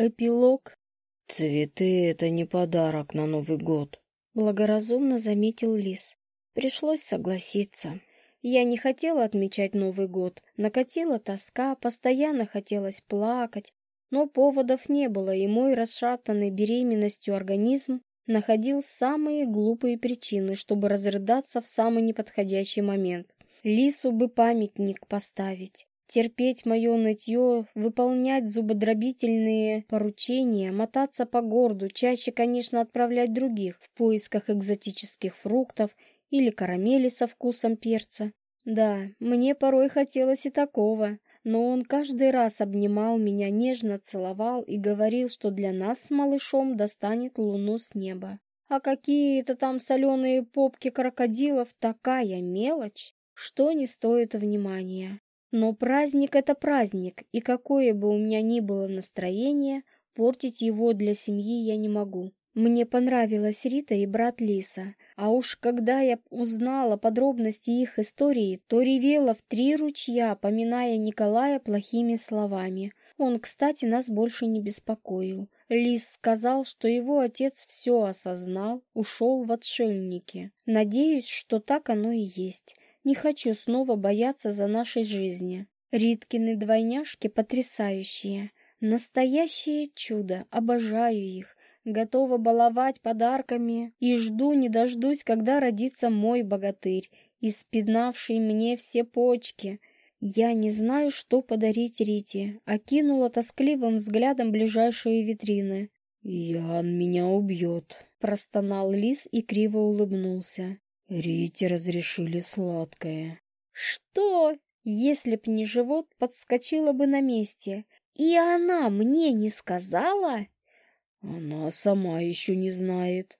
Эпилог. «Цветы — это не подарок на Новый год», — благоразумно заметил Лис. Пришлось согласиться. Я не хотела отмечать Новый год. Накатила тоска, постоянно хотелось плакать. Но поводов не было, и мой расшатанный беременностью организм находил самые глупые причины, чтобы разрыдаться в самый неподходящий момент. Лису бы памятник поставить терпеть мое нытье, выполнять зубодробительные поручения, мотаться по городу, чаще, конечно, отправлять других в поисках экзотических фруктов или карамели со вкусом перца. Да, мне порой хотелось и такого, но он каждый раз обнимал меня, нежно целовал и говорил, что для нас с малышом достанет луну с неба. А какие-то там соленые попки крокодилов — такая мелочь, что не стоит внимания. Но праздник — это праздник, и какое бы у меня ни было настроение, портить его для семьи я не могу. Мне понравилась Рита и брат Лиса, а уж когда я узнала подробности их истории, то ревела в три ручья, поминая Николая плохими словами. Он, кстати, нас больше не беспокоил. Лис сказал, что его отец все осознал, ушел в отшельники. Надеюсь, что так оно и есть. Не хочу снова бояться за нашей жизни. Риткины двойняшки потрясающие. Настоящее чудо, обожаю их. Готова баловать подарками и жду не дождусь, когда родится мой богатырь, испинавший мне все почки. Я не знаю, что подарить Рите, окинула тоскливым взглядом ближайшие витрины. «Ян меня убьет», — простонал лис и криво улыбнулся. Рите разрешили сладкое. Что? Если б не живот, подскочила бы на месте. И она мне не сказала? Она сама еще не знает.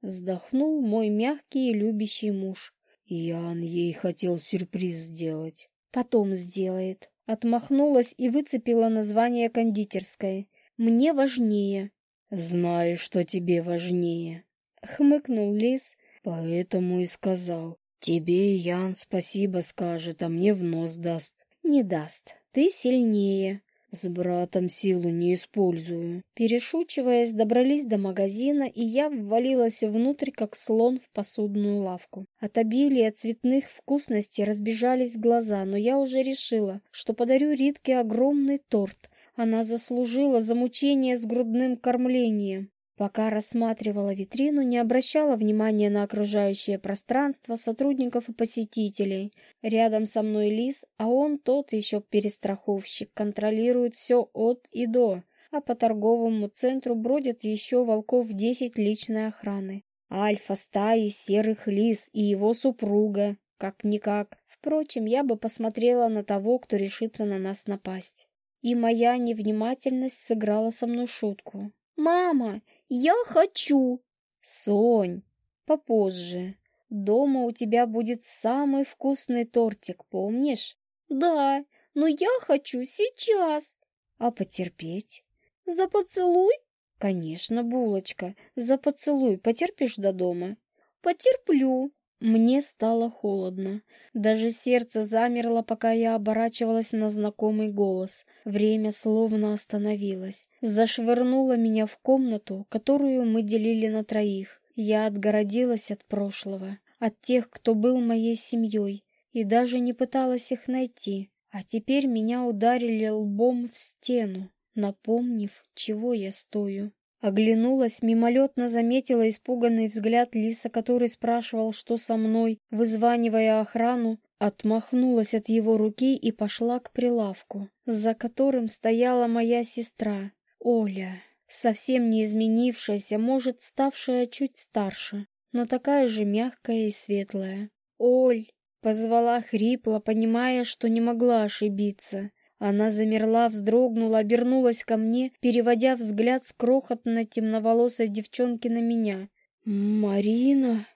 Вздохнул мой мягкий и любящий муж. Ян ей хотел сюрприз сделать. Потом сделает. Отмахнулась и выцепила название кондитерской. Мне важнее. Знаю, что тебе важнее. Хмыкнул лис Поэтому и сказал. Тебе Ян спасибо скажет, а мне в нос даст. Не даст. Ты сильнее. С братом силу не использую. Перешучиваясь, добрались до магазина, и я ввалилась внутрь, как слон в посудную лавку. От обилия цветных вкусностей разбежались глаза, но я уже решила, что подарю Ритке огромный торт. Она заслужила замучение с грудным кормлением. Пока рассматривала витрину, не обращала внимания на окружающее пространство, сотрудников и посетителей. Рядом со мной Лис, а он тот еще перестраховщик, контролирует все от и до, а по торговому центру бродят еще волков десять личной охраны. Альфа стаи серых лис и его супруга, как-никак. Впрочем, я бы посмотрела на того, кто решится на нас напасть. И моя невнимательность сыграла со мной шутку. «Мама, я хочу!» «Сонь, попозже. Дома у тебя будет самый вкусный тортик, помнишь?» «Да, но я хочу сейчас!» «А потерпеть?» «За поцелуй?» «Конечно, булочка, за поцелуй потерпишь до дома?» «Потерплю!» Мне стало холодно. Даже сердце замерло, пока я оборачивалась на знакомый голос. Время словно остановилось. Зашвырнуло меня в комнату, которую мы делили на троих. Я отгородилась от прошлого, от тех, кто был моей семьей, и даже не пыталась их найти. А теперь меня ударили лбом в стену, напомнив, чего я стою. Оглянулась, мимолетно заметила испуганный взгляд Лиса, который спрашивал, что со мной, вызванивая охрану, отмахнулась от его руки и пошла к прилавку, за которым стояла моя сестра, Оля, совсем не изменившаяся, может, ставшая чуть старше, но такая же мягкая и светлая. «Оль!» — позвала хрипло, понимая, что не могла ошибиться. Она замерла, вздрогнула, обернулась ко мне, переводя взгляд с крохотно темноволосой девчонки на меня. «Марина!»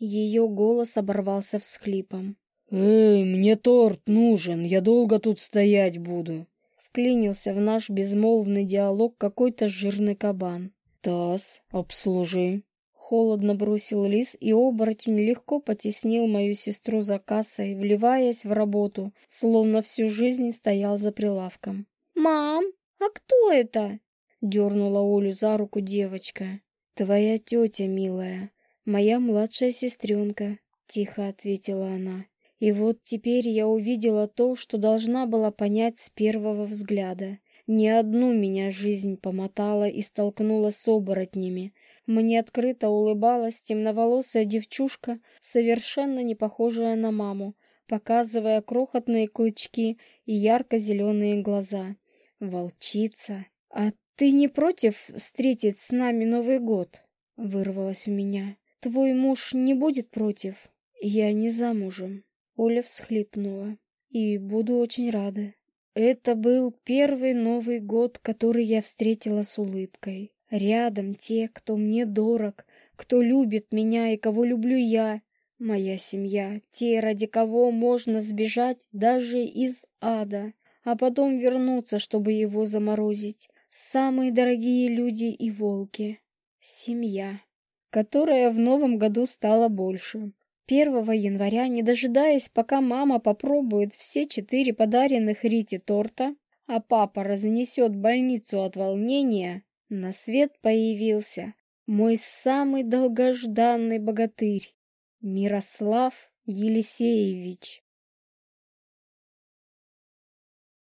Ее голос оборвался всхлипом. «Эй, мне торт нужен, я долго тут стоять буду!» Вклинился в наш безмолвный диалог какой-то жирный кабан. «Тасс, обслужи!» Холодно бросил лис, и оборотень легко потеснил мою сестру за кассой, вливаясь в работу, словно всю жизнь стоял за прилавком. «Мам, а кто это?» Дернула Олю за руку девочка. Твоя тетя, милая, моя младшая сестренка, тихо ответила она. И вот теперь я увидела то, что должна была понять с первого взгляда. Не одну меня жизнь помотала и столкнула с оборотнями. Мне открыто улыбалась темноволосая девчушка, совершенно не похожая на маму, показывая крохотные клычки и ярко-зеленые глаза. Волчица. А ты не против встретить с нами Новый год? Вырвалось у меня. Твой муж не будет против? Я не замужем. Оля всхлипнула. И буду очень рада. Это был первый Новый год, который я встретила с улыбкой. Рядом те, кто мне дорог, кто любит меня и кого люблю я. Моя семья, те, ради кого можно сбежать даже из ада, а потом вернуться, чтобы его заморозить. Самые дорогие люди и волки. Семья, которая в новом году стала больше. 1 января, не дожидаясь, пока мама попробует все четыре подаренных Рите торта, а папа разнесет больницу от волнения, на свет появился мой самый долгожданный богатырь Мирослав Елисеевич.